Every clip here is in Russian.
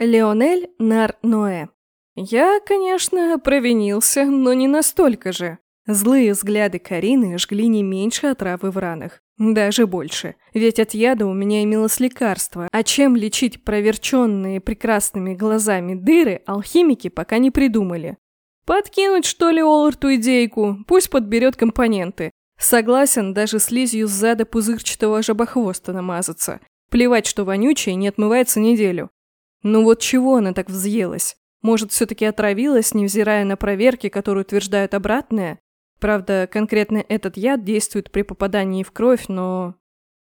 Леонель Нар-Ноэ. Я, конечно, провинился, но не настолько же. Злые взгляды Карины жгли не меньше отравы в ранах. Даже больше. Ведь от яда у меня имелось лекарство, а чем лечить проверченные прекрасными глазами дыры, алхимики пока не придумали. Подкинуть, что ли, Оларту идейку? Пусть подберет компоненты. Согласен даже слизью с пузырчатого жабохвоста намазаться. Плевать, что вонючее не отмывается неделю. Ну вот чего она так взъелась? Может, все-таки отравилась, невзирая на проверки, которые утверждают обратное? Правда, конкретно этот яд действует при попадании в кровь, но...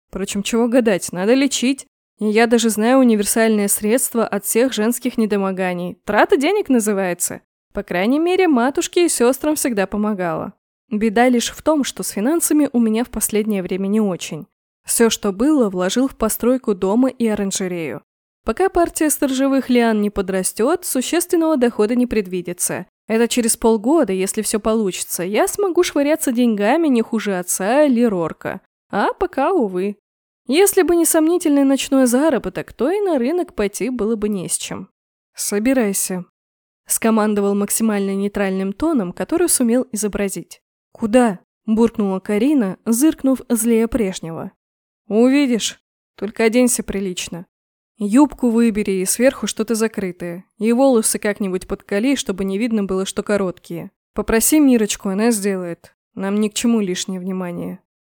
Впрочем, чего гадать, надо лечить. И я даже знаю универсальное средство от всех женских недомоганий. Трата денег называется. По крайней мере, матушке и сестрам всегда помогала. Беда лишь в том, что с финансами у меня в последнее время не очень. Все, что было, вложил в постройку дома и оранжерею. Пока партия сторожевых лиан не подрастет, существенного дохода не предвидится. Это через полгода, если все получится, я смогу швыряться деньгами не хуже отца или Рорка. А пока, увы. Если бы не сомнительный ночной заработок, то и на рынок пойти было бы не с чем. «Собирайся», — скомандовал максимально нейтральным тоном, который сумел изобразить. «Куда?» – буркнула Карина, зыркнув злее прежнего. «Увидишь. Только оденься прилично. Юбку выбери и сверху что-то закрытое. И волосы как-нибудь подколи, чтобы не видно было, что короткие. Попроси Мирочку, она сделает. Нам ни к чему лишнее внимание.